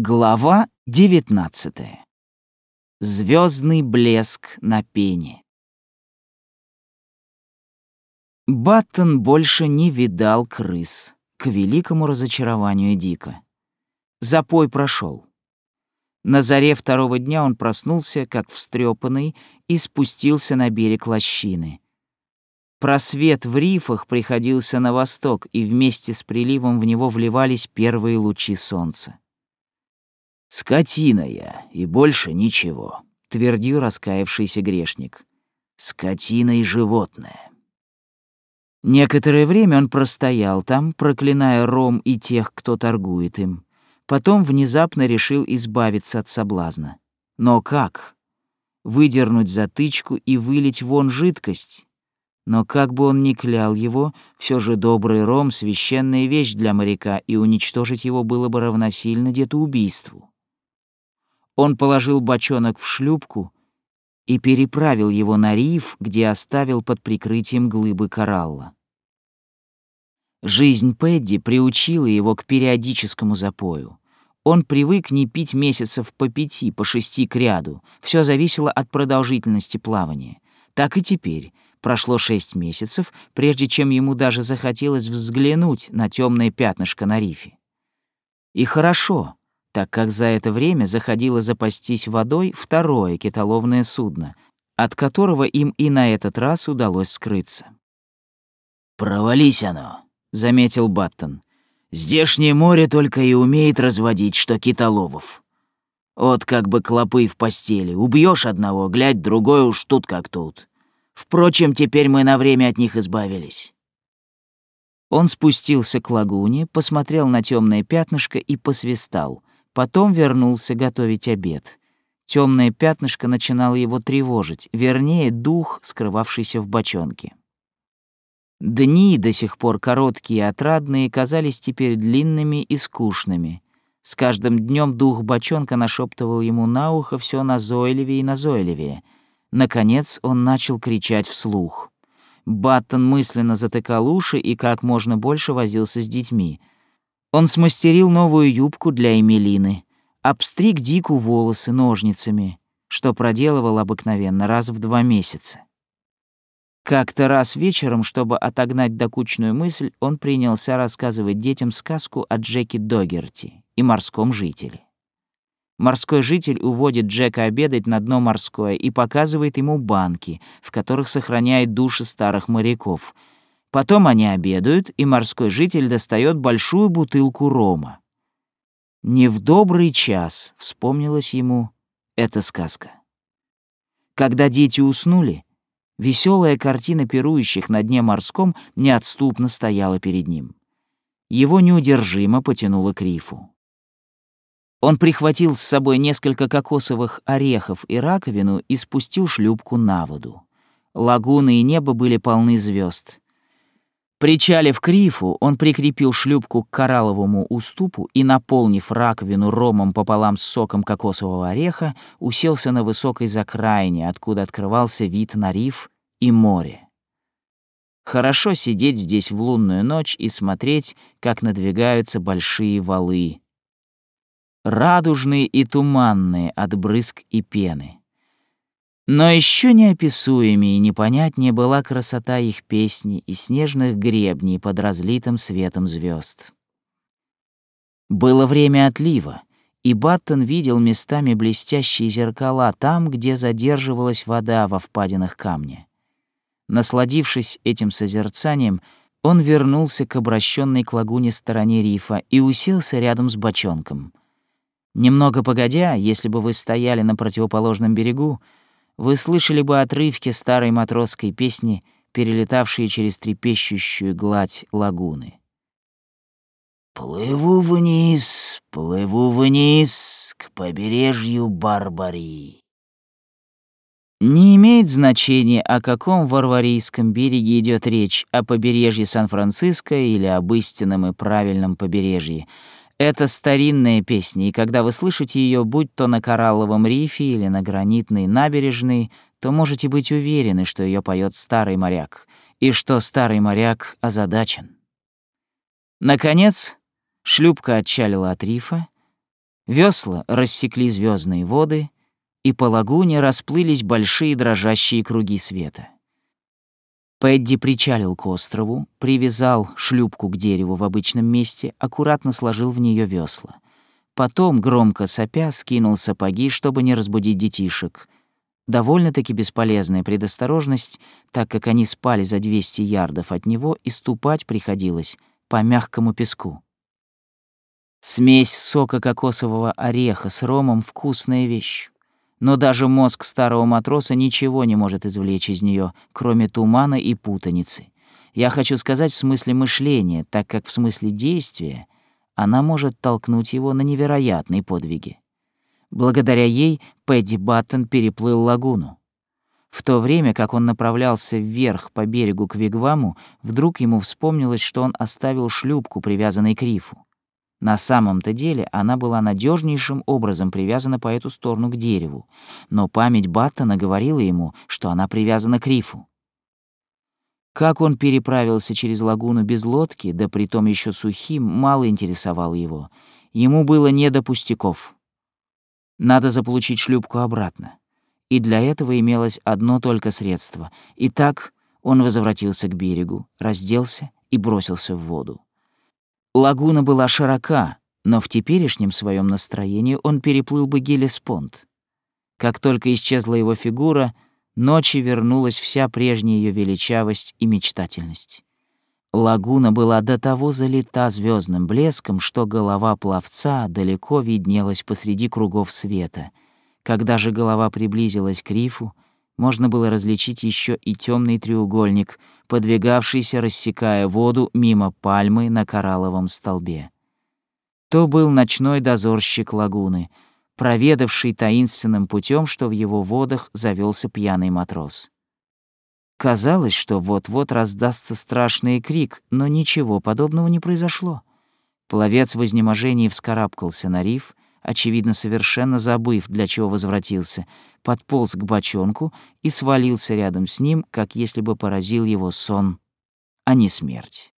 Глава 19. Звездный блеск на пене. Баттон больше не видал крыс, к великому разочарованию Дика. Запой прошел. На заре второго дня он проснулся, как встрепанный, и спустился на берег лощины. Просвет в рифах приходился на восток, и вместе с приливом в него вливались первые лучи солнца. «Скотина я, и больше ничего», — твердил раскаявшийся грешник. «Скотина и животное». Некоторое время он простоял там, проклиная ром и тех, кто торгует им. Потом внезапно решил избавиться от соблазна. Но как? Выдернуть затычку и вылить вон жидкость? Но как бы он ни клял его, все же добрый ром — священная вещь для моряка, и уничтожить его было бы равносильно детоубийству. Он положил бочонок в шлюпку и переправил его на риф, где оставил под прикрытием глыбы коралла. Жизнь Пэдди приучила его к периодическому запою. Он привык не пить месяцев по пяти, по шести к ряду. Все зависело от продолжительности плавания. Так и теперь. Прошло шесть месяцев, прежде чем ему даже захотелось взглянуть на темное пятнышко на рифе. И хорошо, так как за это время заходило запастись водой второе китоловное судно, от которого им и на этот раз удалось скрыться. «Провались оно», — заметил Баттон. «Здешнее море только и умеет разводить, что китоловов. Вот как бы клопы в постели. Убьешь одного, глядь, другой уж тут как тут. Впрочем, теперь мы на время от них избавились». Он спустился к лагуне, посмотрел на темное пятнышко и посвистал. Потом вернулся готовить обед. Темное пятнышко начинало его тревожить, вернее, дух, скрывавшийся в бочонке. Дни, до сих пор короткие и отрадные, казались теперь длинными и скучными. С каждым днем дух бочонка нашептывал ему на ухо все назойливее и назойливее. Наконец он начал кричать вслух. Баттон мысленно затыкал уши и как можно больше возился с детьми — он смастерил новую юбку для Эмилины, обстриг Дику волосы ножницами, что проделывал обыкновенно раз в два месяца. Как-то раз вечером, чтобы отогнать докучную мысль, он принялся рассказывать детям сказку о Джеке Догерти и морском жителе. Морской житель уводит Джека обедать на дно морское и показывает ему банки, в которых сохраняет души старых моряков — Потом они обедают, и морской житель достает большую бутылку рома. Не в добрый час вспомнилась ему эта сказка. Когда дети уснули, веселая картина пирующих на дне морском неотступно стояла перед ним. Его неудержимо потянуло к рифу. Он прихватил с собой несколько кокосовых орехов и раковину и спустил шлюпку на воду. Лагуны и небо были полны звезд. Причалив к рифу, он прикрепил шлюпку к коралловому уступу и, наполнив раковину ромом пополам с соком кокосового ореха, уселся на высокой закраине, откуда открывался вид на риф и море. Хорошо сидеть здесь в лунную ночь и смотреть, как надвигаются большие валы. Радужные и туманные от брызг и пены. Но еще неописуемее и непонятнее была красота их песни и снежных гребней под разлитым светом звезд. Было время отлива, и Баттон видел местами блестящие зеркала там, где задерживалась вода во впадинах камня. Насладившись этим созерцанием, он вернулся к обращенной к лагуне стороне рифа и уселся рядом с бочонком. Немного погодя, если бы вы стояли на противоположном берегу, вы слышали бы отрывки старой матросской песни, перелетавшие через трепещущую гладь лагуны. «Плыву вниз, плыву вниз к побережью Барбарии». Не имеет значения, о каком варварийском береге идет речь, о побережье Сан-Франциско или об истинном и правильном побережье — это старинная песня, и когда вы слышите ее, будь то на коралловом рифе или на гранитной набережной, то можете быть уверены, что ее поет старый моряк, и что старый моряк озадачен. Наконец, шлюпка отчалила от рифа. Весла рассекли звездные воды, и по лагуне расплылись большие дрожащие круги света. Пэдди причалил к острову, привязал шлюпку к дереву в обычном месте, аккуратно сложил в нее весла. Потом, громко сопя, скинул сапоги, чтобы не разбудить детишек. Довольно-таки бесполезная предосторожность, так как они спали за 200 ярдов от него, и ступать приходилось по мягкому песку. Смесь сока кокосового ореха с ромом — вкусная вещь но даже мозг старого матроса ничего не может извлечь из нее, кроме тумана и путаницы. Я хочу сказать в смысле мышления, так как в смысле действия она может толкнуть его на невероятные подвиги. Благодаря ей Пэдди Баттон переплыл лагуну. В то время, как он направлялся вверх по берегу к Вигваму, вдруг ему вспомнилось, что он оставил шлюпку, привязанной к рифу. На самом-то деле она была надежнейшим образом привязана по эту сторону к дереву, но память Баттона говорила ему, что она привязана к рифу. Как он переправился через лагуну без лодки, да притом еще сухим, мало интересовало его. Ему было не до пустяков. Надо заполучить шлюпку обратно. И для этого имелось одно только средство. Итак, он возвратился к берегу, разделся и бросился в воду. Лагуна была широка, но в теперешнем своем настроении он переплыл бы Гелеспонд. Как только исчезла его фигура, ночи вернулась вся прежняя ее величавость и мечтательность. Лагуна была до того залита звездным блеском, что голова пловца далеко виднелась посреди кругов света. Когда же голова приблизилась к рифу, можно было различить еще и темный треугольник, подвигавшийся, рассекая воду мимо пальмы на коралловом столбе. То был ночной дозорщик лагуны, проведавший таинственным путем, что в его водах завелся пьяный матрос. Казалось, что вот-вот раздастся страшный крик, но ничего подобного не произошло. Пловец в изнеможении вскарабкался на риф, очевидно, совершенно забыв, для чего возвратился, подполз к бочонку и свалился рядом с ним, как если бы поразил его сон, а не смерть.